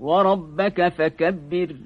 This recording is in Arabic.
وربك فكبر.